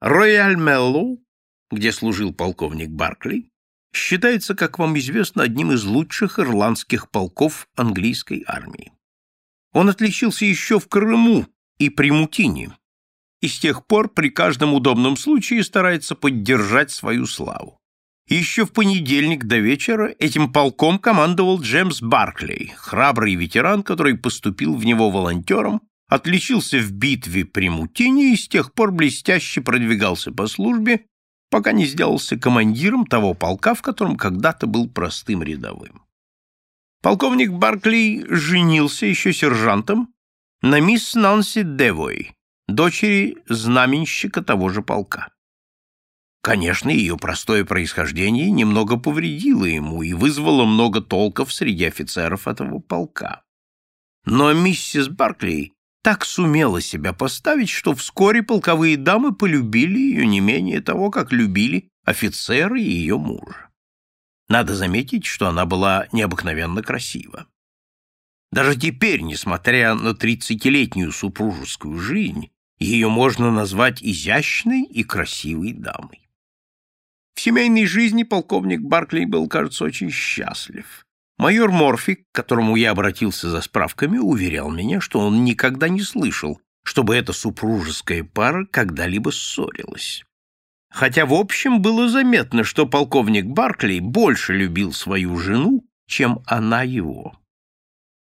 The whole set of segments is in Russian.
Рояль Меллоу, где служил полковник Баркли, считается, как вам известно, одним из лучших ирландских полков английской армии. Он отличился еще в Крыму и при Мутине, и с тех пор при каждом удобном случае старается поддержать свою славу. Еще в понедельник до вечера этим полком командовал Джеймс Барклей, храбрый ветеран, который поступил в него волонтером, отличился в битве при Мутине и с тех пор блестяще продвигался по службе, пока не сделался командиром того полка, в котором когда-то был простым рядовым. Полковник Барклей женился еще сержантом на мисс Нанси Девой, дочери знаменщика того же полка. Конечно, ее простое происхождение немного повредило ему и вызвало много толков среди офицеров этого полка. Но миссис Барклей так сумела себя поставить, что вскоре полковые дамы полюбили ее не менее того, как любили офицеры и ее мужа. Надо заметить, что она была необыкновенно красива. Даже теперь, несмотря на тридцатилетнюю супружескую жизнь, ее можно назвать изящной и красивой дамой. В семейной жизни полковник Барклey был, кажется, очень счастлив. Майор Морфи, к которому я обратился за справками, уверял меня, что он никогда не слышал, чтобы эта супружеская пара когда-либо ссорилась. Хотя в общем было заметно, что полковник Барклey больше любил свою жену, чем она его.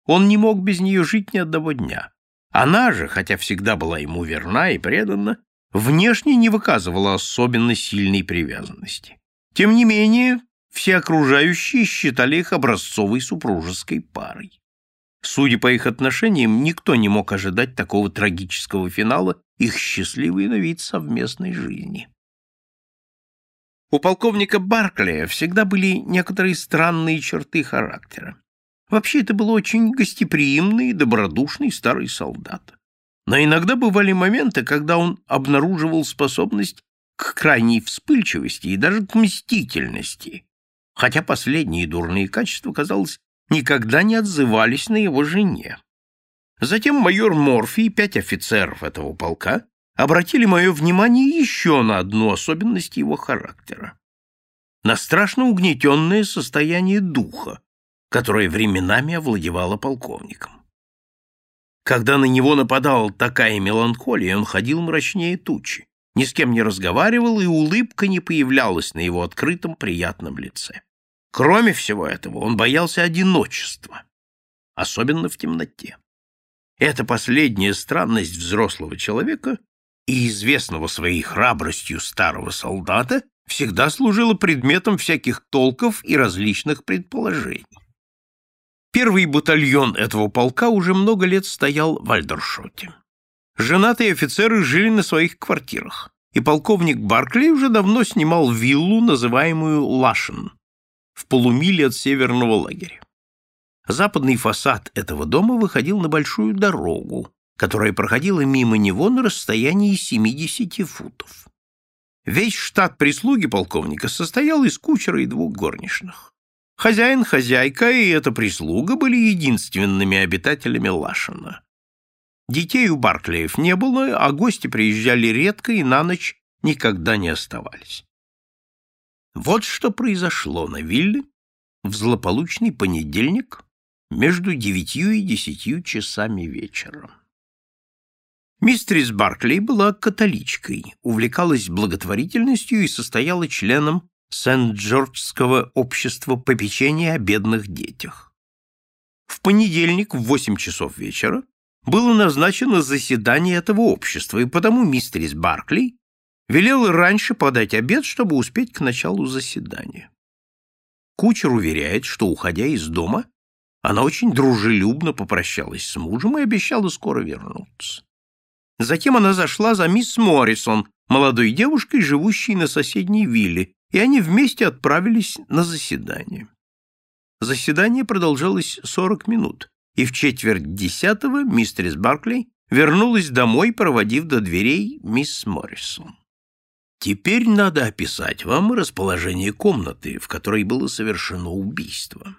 Он не мог без нее жить ни одного дня. Она же, хотя всегда была ему верна и предана, внешне не выказывала особенно сильной привязанности. Тем не менее, все окружающие считали их образцовой супружеской парой. Судя по их отношениям, никто не мог ожидать такого трагического финала их счастливой на вид совместной жизни. У полковника Барклия всегда были некоторые странные черты характера. Вообще это был очень гостеприимный и добродушный старый солдат. Но иногда бывали моменты, когда он обнаруживал способность к крайней вспыльчивости и даже к мстительности, хотя последние дурные качества, казалось, никогда не отзывались на его жене. Затем майор Морфи и пять офицеров этого полка обратили мое внимание еще на одну особенность его характера. На страшно угнетенное состояние духа, которое временами овладевало полковником. Когда на него нападала такая меланхолия, он ходил мрачнее тучи, ни с кем не разговаривал, и улыбка не появлялась на его открытом приятном лице. Кроме всего этого, он боялся одиночества, особенно в темноте. Эта последняя странность взрослого человека и известного своей храбростью старого солдата всегда служила предметом всяких толков и различных предположений. Первый батальон этого полка уже много лет стоял в Альдершоте. Женатые офицеры жили на своих квартирах, и полковник Баркли уже давно снимал виллу, называемую Лашен, в полумиле от северного лагеря. Западный фасад этого дома выходил на большую дорогу, которая проходила мимо него на расстоянии 70 футов. Весь штат прислуги полковника состоял из кучера и двух горничных. Хозяин, хозяйка и эта прислуга были единственными обитателями Лашина. Детей у Барклеев не было, а гости приезжали редко и на ночь никогда не оставались. Вот что произошло на вилле в злополучный понедельник между девятью и десятью часами вечера. Мистерис Барклей была католичкой, увлекалась благотворительностью и состояла членом Сент-Джорджского общества попечения о бедных детях. В понедельник в восемь часов вечера было назначено заседание этого общества, и потому мистерис Баркли велела раньше подать обед, чтобы успеть к началу заседания. Кучер уверяет, что, уходя из дома, она очень дружелюбно попрощалась с мужем и обещала скоро вернуться. Затем она зашла за мисс Моррисон, молодой девушкой, живущей на соседней вилле, и они вместе отправились на заседание. Заседание продолжалось 40 минут, и в четверть десятого мистерис Барклey вернулась домой, проводив до дверей мисс Моррисон. Теперь надо описать вам расположение комнаты, в которой было совершено убийство.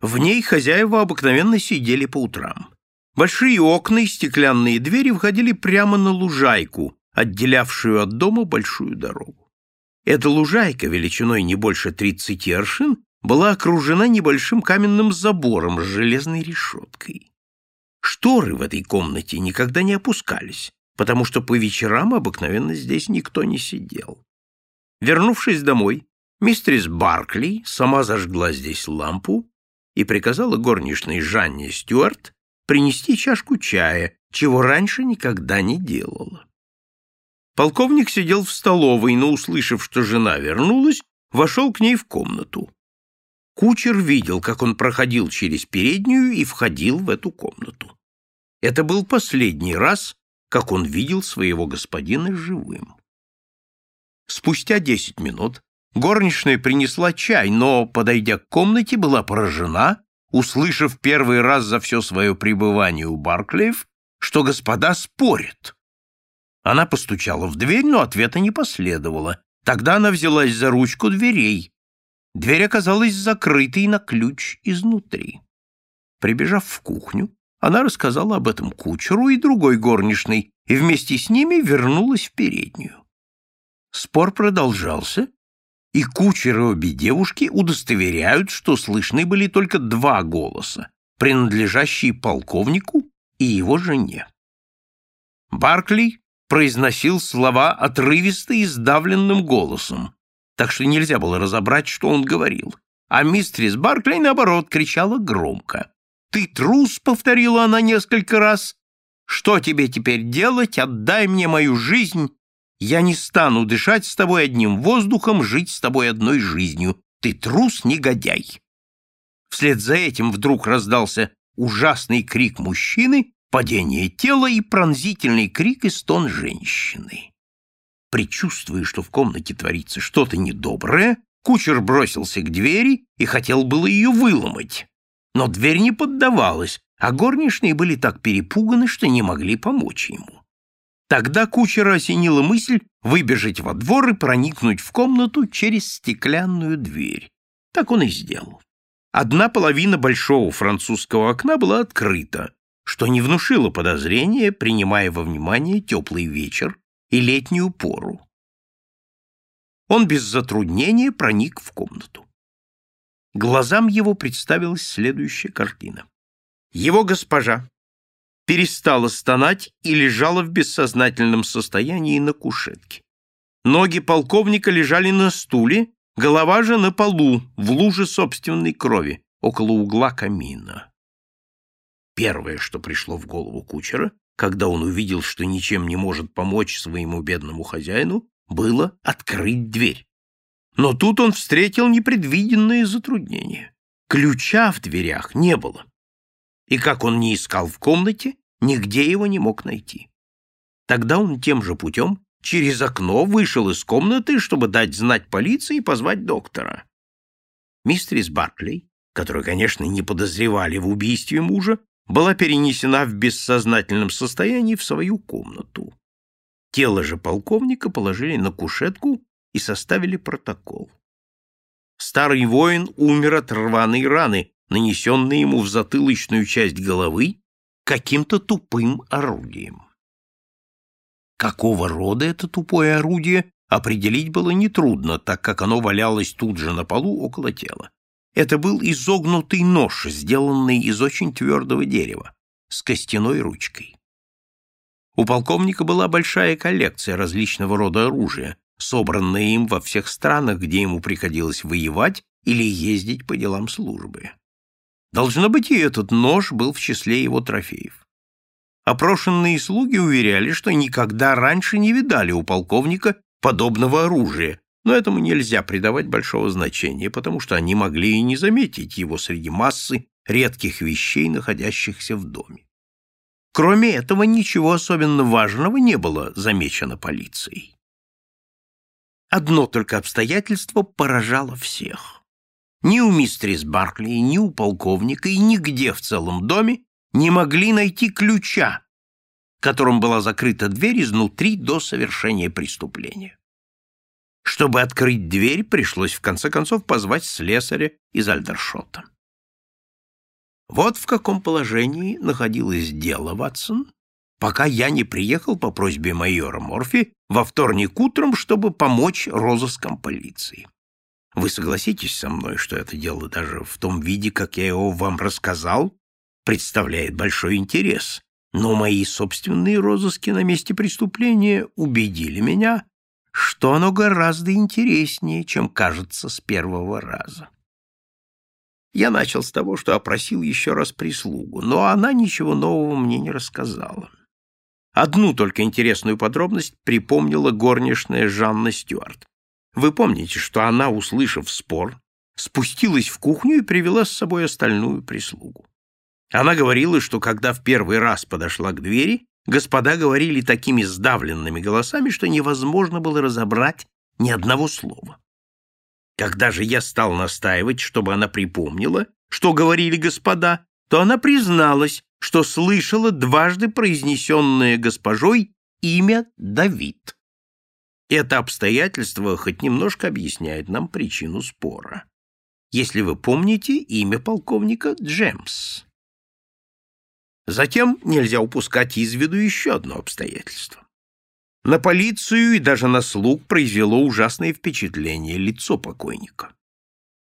В ней хозяева обыкновенно сидели по утрам. Большие окна и стеклянные двери входили прямо на лужайку, отделявшую от дома большую дорогу. Эта лужайка, величиной не больше 30 аршин, была окружена небольшим каменным забором с железной решеткой. Шторы в этой комнате никогда не опускались, потому что по вечерам обыкновенно здесь никто не сидел. Вернувшись домой, мистерис Баркли сама зажгла здесь лампу и приказала горничной Жанне Стюарт принести чашку чая, чего раньше никогда не делала. Полковник сидел в столовой, но, услышав, что жена вернулась, вошел к ней в комнату. Кучер видел, как он проходил через переднюю и входил в эту комнату. Это был последний раз, как он видел своего господина живым. Спустя десять минут горничная принесла чай, но, подойдя к комнате, была поражена, услышав первый раз за все свое пребывание у Барклеев, что господа спорят. Она постучала в дверь, но ответа не последовало. Тогда она взялась за ручку дверей. Дверь оказалась закрытой на ключ изнутри. Прибежав в кухню, она рассказала об этом кучеру и другой горничной, и вместе с ними вернулась в переднюю. Спор продолжался, и кучер и обе девушки удостоверяют, что слышны были только два голоса, принадлежащие полковнику и его жене. Баркли произносил слова отрывисто и сдавленным голосом, так что нельзя было разобрать, что он говорил, а мистерис Баркли, наоборот, кричала громко. «Ты трус!» — повторила она несколько раз. «Что тебе теперь делать? Отдай мне мою жизнь. Я не стану дышать с тобой одним воздухом, жить с тобой одной жизнью. Ты трус, негодяй!» Вслед за этим вдруг раздался ужасный крик мужчины, падение тела и пронзительный крик и стон женщины. Причувствуя, что в комнате творится что-то недоброе, кучер бросился к двери и хотел было ее выломать. Но дверь не поддавалась, а горничные были так перепуганы, что не могли помочь ему. Тогда кучера осенила мысль выбежать во двор и проникнуть в комнату через стеклянную дверь. Так он и сделал. Одна половина большого французского окна была открыта, что не внушило подозрения, принимая во внимание теплый вечер и летнюю пору. Он без затруднения проник в комнату. Глазам его представилась следующая картина. Его госпожа перестала стонать и лежала в бессознательном состоянии на кушетке. Ноги полковника лежали на стуле, голова же на полу, в луже собственной крови, около угла камина. Первое, что пришло в голову кучера, когда он увидел, что ничем не может помочь своему бедному хозяину, было открыть дверь. Но тут он встретил непредвиденные затруднения. Ключа в дверях не было. И как он не искал в комнате, нигде его не мог найти. Тогда он тем же путем через окно вышел из комнаты, чтобы дать знать полиции и позвать доктора. Мистерис Барклей, которую, конечно, не подозревали в убийстве мужа, была перенесена в бессознательном состоянии в свою комнату. Тело же полковника положили на кушетку и составили протокол. Старый воин умер от рваной раны, нанесенной ему в затылочную часть головы каким-то тупым орудием. Какого рода это тупое орудие, определить было нетрудно, так как оно валялось тут же на полу около тела. Это был изогнутый нож, сделанный из очень твердого дерева, с костяной ручкой. У полковника была большая коллекция различного рода оружия, собранное им во всех странах, где ему приходилось воевать или ездить по делам службы. Должно быть, и этот нож был в числе его трофеев. Опрошенные слуги уверяли, что никогда раньше не видали у полковника подобного оружия, но этому нельзя придавать большого значения, потому что они могли и не заметить его среди массы редких вещей, находящихся в доме. Кроме этого, ничего особенно важного не было замечено полицией. Одно только обстоятельство поражало всех. Ни у мистерис Баркли, ни у полковника и нигде в целом доме не могли найти ключа, которым была закрыта дверь изнутри до совершения преступления. Чтобы открыть дверь, пришлось в конце концов позвать слесаря из Альдершота. Вот в каком положении находилось дело, Ватсон, пока я не приехал по просьбе майора Морфи во вторник утром, чтобы помочь розыскам полиции. Вы согласитесь со мной, что это дело даже в том виде, как я его вам рассказал, представляет большой интерес, но мои собственные розыски на месте преступления убедили меня, что оно гораздо интереснее, чем кажется с первого раза. Я начал с того, что опросил еще раз прислугу, но она ничего нового мне не рассказала. Одну только интересную подробность припомнила горничная Жанна Стюарт. Вы помните, что она, услышав спор, спустилась в кухню и привела с собой остальную прислугу. Она говорила, что когда в первый раз подошла к двери, господа говорили такими сдавленными голосами, что невозможно было разобрать ни одного слова. Когда же я стал настаивать, чтобы она припомнила, что говорили господа, то она призналась, что слышала дважды произнесенное госпожой имя Давид. Это обстоятельство хоть немножко объясняет нам причину спора. Если вы помните имя полковника Джемс. Затем нельзя упускать из виду еще одно обстоятельство. На полицию и даже на слуг произвело ужасное впечатление лицо покойника.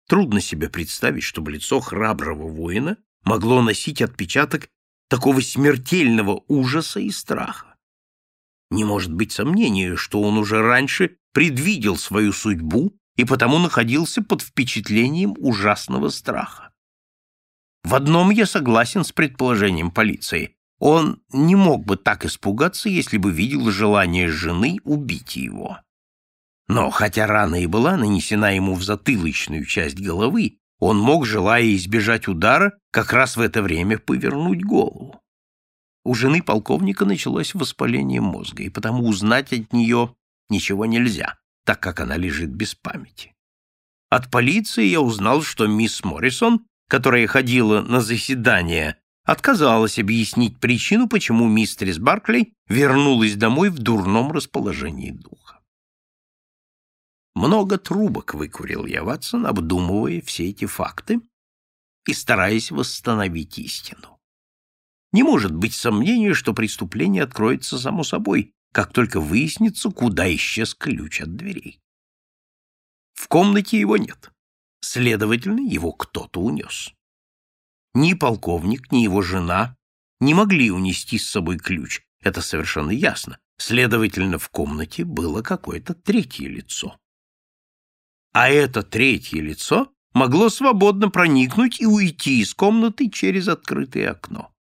Трудно себе представить, чтобы лицо храброго воина могло носить отпечаток такого смертельного ужаса и страха. Не может быть сомнения, что он уже раньше предвидел свою судьбу и потому находился под впечатлением ужасного страха. В одном я согласен с предположением полиции. Он не мог бы так испугаться, если бы видел желание жены убить его. Но хотя рана и была нанесена ему в затылочную часть головы, он мог, желая избежать удара, как раз в это время повернуть голову. У жены полковника началось воспаление мозга, и потому узнать от нее ничего нельзя, так как она лежит без памяти. От полиции я узнал, что мисс Моррисон которая ходила на заседание, отказалась объяснить причину, почему мистерис Баркли вернулась домой в дурном расположении духа. Много трубок выкурил я, Ватсон, обдумывая все эти факты и стараясь восстановить истину. Не может быть сомнения, что преступление откроется само собой, как только выяснится, куда исчез ключ от дверей. В комнате его нет. Следовательно, его кто-то унес. Ни полковник, ни его жена не могли унести с собой ключ, это совершенно ясно. Следовательно, в комнате было какое-то третье лицо. А это третье лицо могло свободно проникнуть и уйти из комнаты через открытое окно.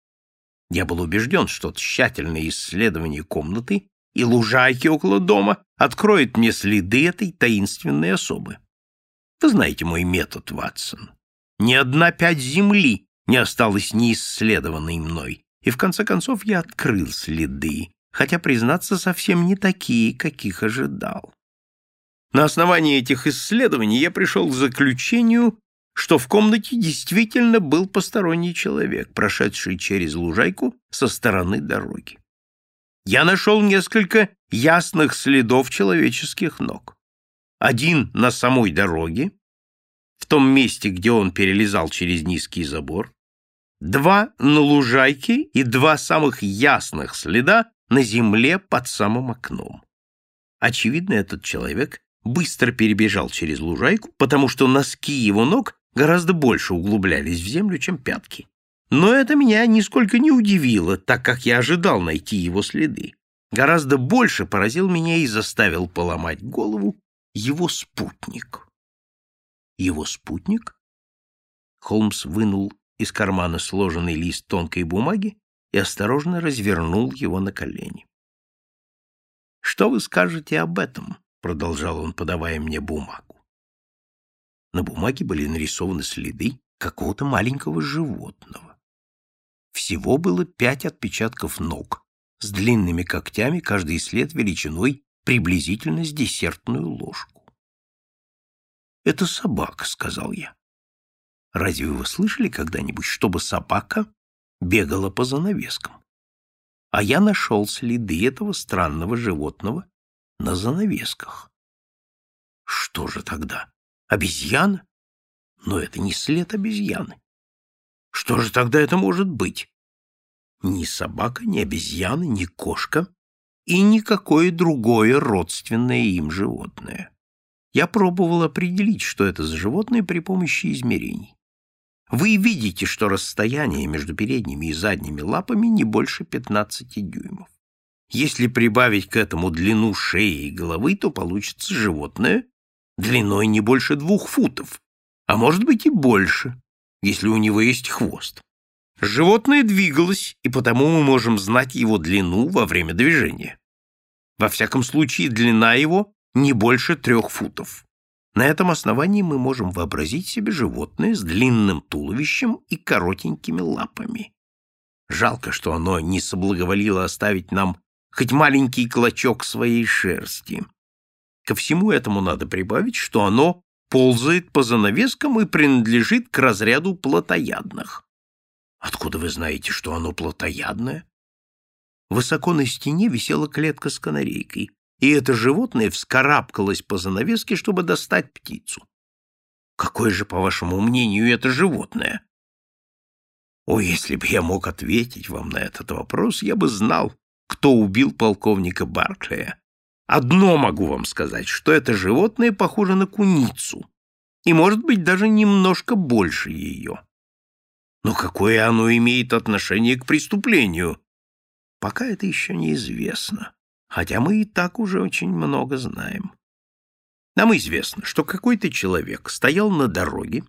Я был убежден, что тщательное исследование комнаты и лужайки около дома откроет мне следы этой таинственной особы. Вы знаете мой метод, Ватсон. Ни одна пять земли не осталась неисследованной мной, и в конце концов я открыл следы, хотя, признаться, совсем не такие, каких ожидал. На основании этих исследований я пришел к заключению, что в комнате действительно был посторонний человек, прошедший через лужайку со стороны дороги. Я нашел несколько ясных следов человеческих ног один на самой дороге, в том месте, где он перелезал через низкий забор, два на лужайке и два самых ясных следа на земле под самым окном. Очевидно, этот человек быстро перебежал через лужайку, потому что носки его ног гораздо больше углублялись в землю, чем пятки. Но это меня нисколько не удивило, так как я ожидал найти его следы. Гораздо больше поразил меня и заставил поломать голову его спутник. Его спутник? Холмс вынул из кармана сложенный лист тонкой бумаги и осторожно развернул его на колени. «Что вы скажете об этом?» — продолжал он, подавая мне бумагу. На бумаге были нарисованы следы какого-то маленького животного. Всего было пять отпечатков ног с длинными когтями, каждый след величиной приблизительно с десертную ложку. «Это собака», — сказал я. «Разве вы слышали когда-нибудь, чтобы собака бегала по занавескам? А я нашел следы этого странного животного на занавесках. Что же тогда? Обезьяна? Но это не след обезьяны. Что же тогда это может быть? ни собака, ни обезьяна, ни кошка и никакое другое родственное им животное. Я пробовал определить, что это за животное при помощи измерений. Вы видите, что расстояние между передними и задними лапами не больше 15 дюймов. Если прибавить к этому длину шеи и головы, то получится животное длиной не больше двух футов, а может быть и больше, если у него есть хвост. Животное двигалось, и потому мы можем знать его длину во время движения. Во всяком случае, длина его не больше трех футов. На этом основании мы можем вообразить себе животное с длинным туловищем и коротенькими лапами. Жалко, что оно не соблаговолило оставить нам хоть маленький клочок своей шерсти. Ко всему этому надо прибавить, что оно ползает по занавескам и принадлежит к разряду плотоядных. Откуда вы знаете, что оно плотоядное? Высоко на стене висела клетка с канарейкой, и это животное вскарабкалось по занавеске, чтобы достать птицу. Какое же, по вашему мнению, это животное? О, если бы я мог ответить вам на этот вопрос, я бы знал, кто убил полковника Барклея. Одно могу вам сказать, что это животное похоже на куницу, и, может быть, даже немножко больше ее. Но какое оно имеет отношение к преступлению? Пока это еще неизвестно хотя мы и так уже очень много знаем. Нам известно, что какой-то человек стоял на дороге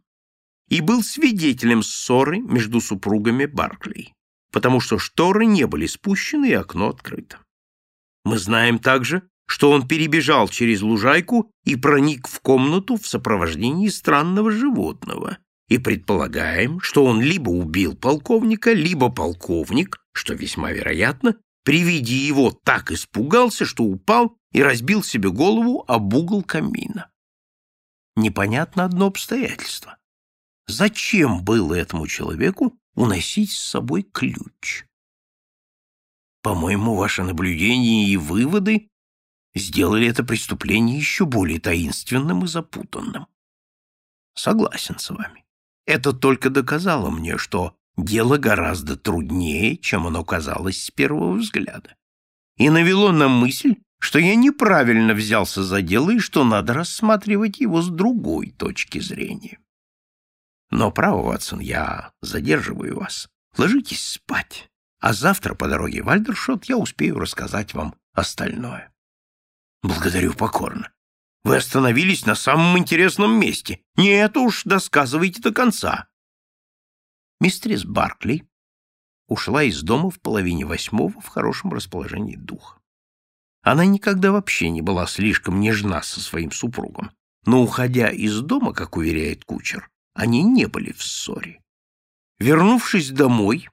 и был свидетелем ссоры между супругами Барклей, потому что шторы не были спущены и окно открыто. Мы знаем также, что он перебежал через лужайку и проник в комнату в сопровождении странного животного, и предполагаем, что он либо убил полковника, либо полковник, что весьма вероятно, при виде его так испугался, что упал и разбил себе голову об угол камина. Непонятно одно обстоятельство. Зачем было этому человеку уносить с собой ключ? По-моему, ваши наблюдения и выводы сделали это преступление еще более таинственным и запутанным. Согласен с вами. Это только доказало мне, что Дело гораздо труднее, чем оно казалось с первого взгляда. И навело на мысль, что я неправильно взялся за дело и что надо рассматривать его с другой точки зрения. Но, право, Ватсон, я задерживаю вас. Ложитесь спать, а завтра по дороге в Альдершот я успею рассказать вам остальное. Благодарю покорно. Вы остановились на самом интересном месте. Нет уж, досказывайте до конца. Мистерис Баркли ушла из дома в половине восьмого в хорошем расположении духа. Она никогда вообще не была слишком нежна со своим супругом, но, уходя из дома, как уверяет кучер, они не были в ссоре. Вернувшись домой,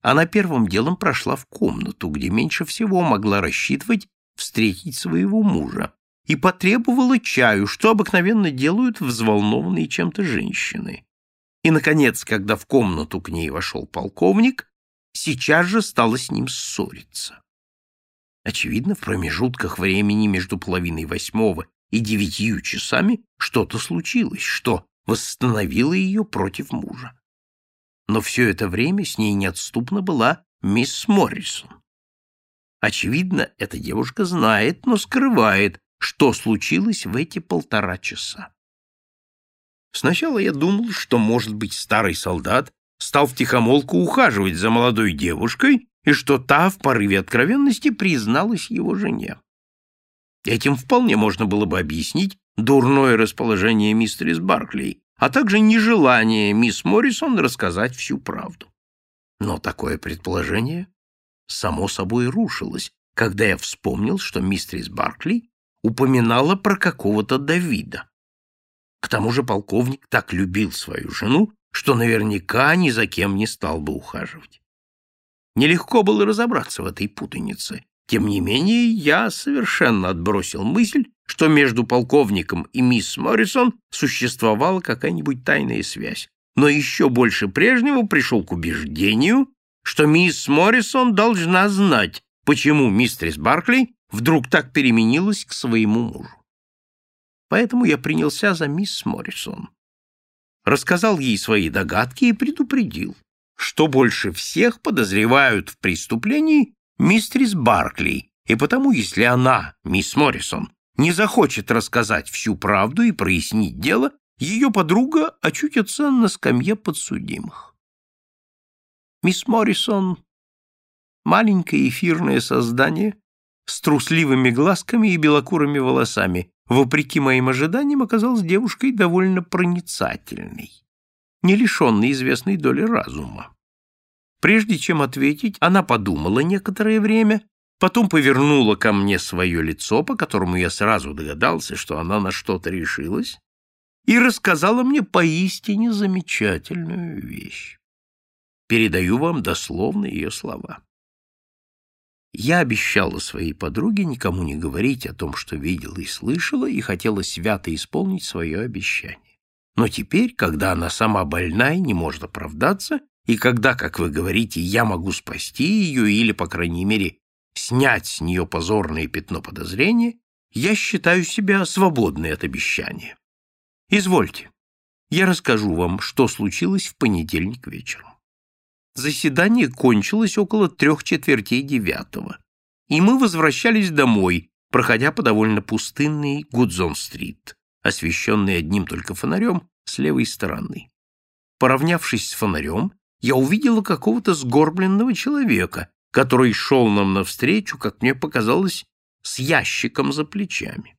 она первым делом прошла в комнату, где меньше всего могла рассчитывать встретить своего мужа, и потребовала чаю, что обыкновенно делают взволнованные чем-то женщины. И, наконец, когда в комнату к ней вошел полковник, сейчас же стала с ним ссориться. Очевидно, в промежутках времени между половиной восьмого и девятью часами что-то случилось, что восстановило ее против мужа. Но все это время с ней неотступно была мисс Моррисон. Очевидно, эта девушка знает, но скрывает, что случилось в эти полтора часа. Сначала я думал, что, может быть, старый солдат стал втихомолку ухаживать за молодой девушкой и что та в порыве откровенности призналась его жене. Этим вполне можно было бы объяснить дурное расположение мистерис Барклей, а также нежелание мисс Моррисон рассказать всю правду. Но такое предположение само собой рушилось, когда я вспомнил, что мистерис Баркли упоминала про какого-то Давида. К тому же полковник так любил свою жену, что наверняка ни за кем не стал бы ухаживать. Нелегко было разобраться в этой путанице. Тем не менее, я совершенно отбросил мысль, что между полковником и мисс Моррисон существовала какая-нибудь тайная связь. Но еще больше прежнего пришел к убеждению, что мисс Моррисон должна знать, почему мистерис Баркли вдруг так переменилась к своему мужу. Поэтому я принялся за мисс Моррисон. Рассказал ей свои догадки и предупредил. что больше всех подозревают в преступлении мистерис Баркли, и потому, если она, мисс Моррисон, не захочет рассказать всю правду и прояснить дело, ее подруга очутится на скамье подсудимых. Мисс Моррисон — маленькое эфирное создание с трусливыми глазками и белокурыми волосами, вопреки моим ожиданиям, оказалась девушкой довольно проницательной, не лишенной известной доли разума. Прежде чем ответить, она подумала некоторое время, потом повернула ко мне свое лицо, по которому я сразу догадался, что она на что-то решилась, и рассказала мне поистине замечательную вещь. Передаю вам дословно ее слова. Я обещала своей подруге никому не говорить о том, что видела и слышала, и хотела свято исполнить свое обещание. Но теперь, когда она сама больна и не может оправдаться, и когда, как вы говорите, я могу спасти ее или, по крайней мере, снять с нее позорное пятно подозрения, я считаю себя свободной от обещания. Извольте, я расскажу вам, что случилось в понедельник вечером. Заседание кончилось около трех четвертей девятого, и мы возвращались домой, проходя по довольно пустынной Гудзон-стрит, освещенной одним только фонарем с левой стороны. Поравнявшись с фонарем, я увидела какого-то сгорбленного человека, который шел нам навстречу, как мне показалось, с ящиком за плечами.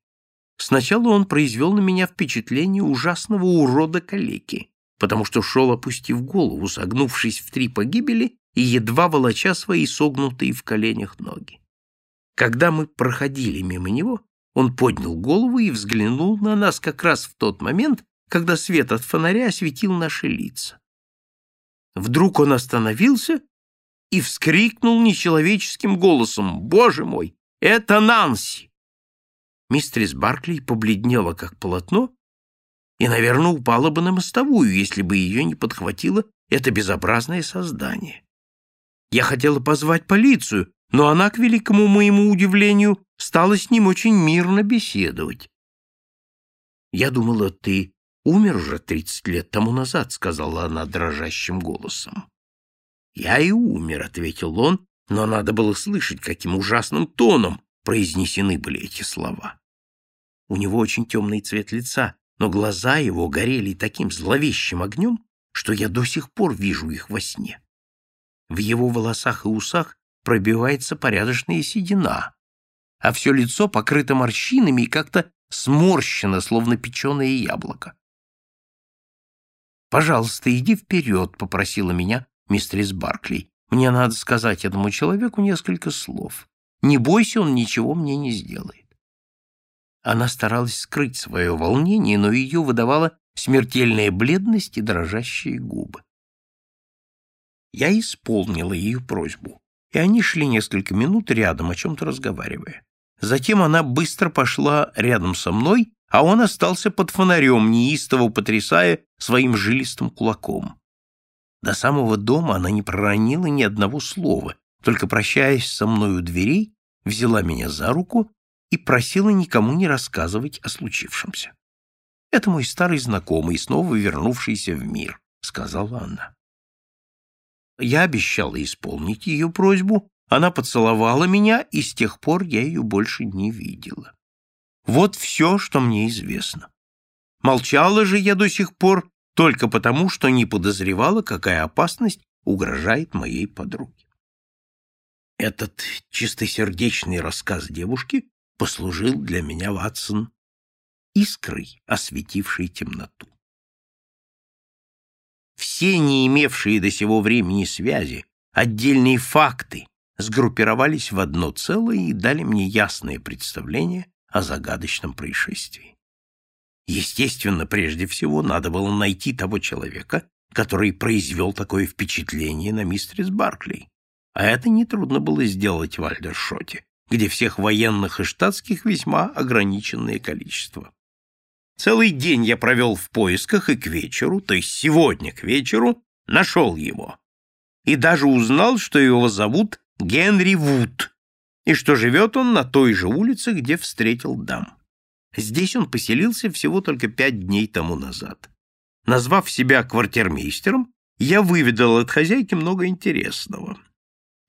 Сначала он произвел на меня впечатление ужасного урода-калеки, потому что шел, опустив голову, согнувшись в три погибели и едва волоча свои согнутые в коленях ноги. Когда мы проходили мимо него, он поднял голову и взглянул на нас как раз в тот момент, когда свет от фонаря осветил наши лица. Вдруг он остановился и вскрикнул нечеловеческим голосом «Боже мой, это Нанси!» Мистерис Баркли побледнела, как полотно, и, наверное, упала бы на мостовую, если бы ее не подхватило это безобразное создание. Я хотела позвать полицию, но она, к великому моему удивлению, стала с ним очень мирно беседовать. «Я думала, ты умер уже тридцать лет тому назад», — сказала она дрожащим голосом. «Я и умер», — ответил он, но надо было слышать, каким ужасным тоном произнесены были эти слова. У него очень темный цвет лица, но глаза его горели таким зловещим огнем, что я до сих пор вижу их во сне. В его волосах и усах пробивается порядочная седина, а все лицо покрыто морщинами и как-то сморщено, словно печеное яблоко. «Пожалуйста, иди вперед», — попросила меня мистерис Баркли. «Мне надо сказать этому человеку несколько слов». Не бойся, он ничего мне не сделает. Она старалась скрыть свое волнение, но ее выдавала смертельная бледность и дрожащие губы. Я исполнила ее просьбу, и они шли несколько минут рядом, о чем-то разговаривая. Затем она быстро пошла рядом со мной, а он остался под фонарем, неистово потрясая своим жилистым кулаком. До самого дома она не проронила ни одного слова, только прощаясь со мной у дверей, взяла меня за руку и просила никому не рассказывать о случившемся. «Это мой старый знакомый, снова вернувшийся в мир», — сказала она. Я обещала исполнить ее просьбу, она поцеловала меня, и с тех пор я ее больше не видела. Вот все, что мне известно. Молчала же я до сих пор только потому, что не подозревала, какая опасность угрожает моей подруге. Этот чистосердечный рассказ девушки послужил для меня, Ватсон, искрой, осветившей темноту. Все не имевшие до сего времени связи, отдельные факты сгруппировались в одно целое и дали мне ясное представление о загадочном происшествии. Естественно, прежде всего, надо было найти того человека, который произвел такое впечатление на мистерис Баркли. А это нетрудно было сделать в Альдершоте, где всех военных и штатских весьма ограниченное количество. Целый день я провел в поисках и к вечеру, то есть сегодня к вечеру, нашел его. И даже узнал, что его зовут Генри Вуд, и что живет он на той же улице, где встретил дам. Здесь он поселился всего только пять дней тому назад. Назвав себя квартирмейстером, я выведал от хозяйки много интересного.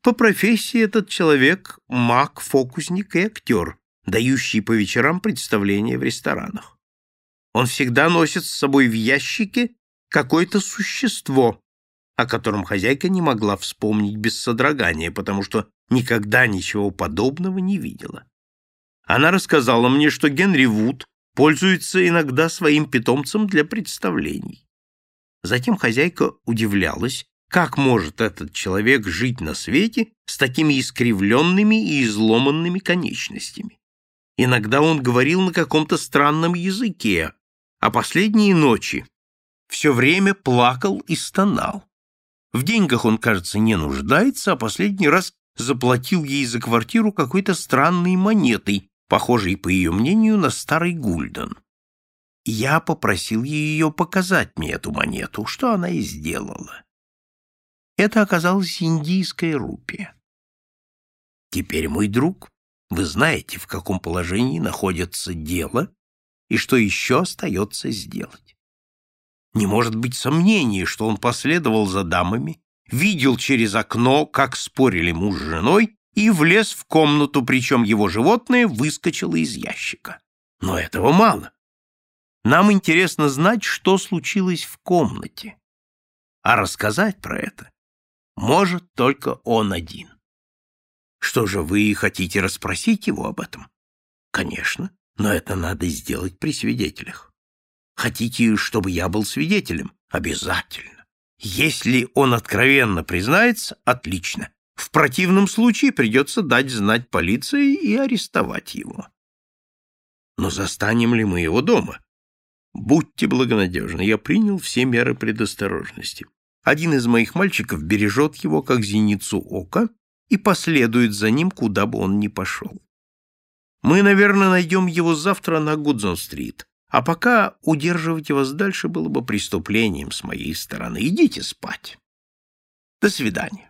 По профессии этот человек — маг, фокусник и актер, дающий по вечерам представления в ресторанах. Он всегда носит с собой в ящике какое-то существо, о котором хозяйка не могла вспомнить без содрогания, потому что никогда ничего подобного не видела. Она рассказала мне, что Генри Вуд пользуется иногда своим питомцем для представлений. Затем хозяйка удивлялась, как может этот человек жить на свете с такими искривленными и изломанными конечностями. Иногда он говорил на каком-то странном языке, а последние ночи все время плакал и стонал. В деньгах он, кажется, не нуждается, а последний раз заплатил ей за квартиру какой-то странной монетой, похожей, по ее мнению, на старый гульден. Я попросил ее показать мне эту монету, что она и сделала. Это оказалась индийская рупия. Теперь, мой друг, вы знаете, в каком положении находится дело и что еще остается сделать. Не может быть сомнений, что он последовал за дамами, видел через окно, как спорили муж с женой, и влез в комнату, причем его животное выскочило из ящика. Но этого мало. Нам интересно знать, что случилось в комнате. А рассказать про это может только он один. Что же, вы хотите расспросить его об этом? Конечно, но это надо сделать при свидетелях. Хотите, чтобы я был свидетелем? Обязательно. Если он откровенно признается, отлично. В противном случае придется дать знать полиции и арестовать его. Но застанем ли мы его дома? Будьте благонадежны, я принял все меры предосторожности. Один из моих мальчиков бережет его, как зеницу ока, и последует за ним, куда бы он ни пошел. Мы, наверное, найдем его завтра на Гудзон-стрит, а пока удерживать вас дальше было бы преступлением с моей стороны. Идите спать. До свидания.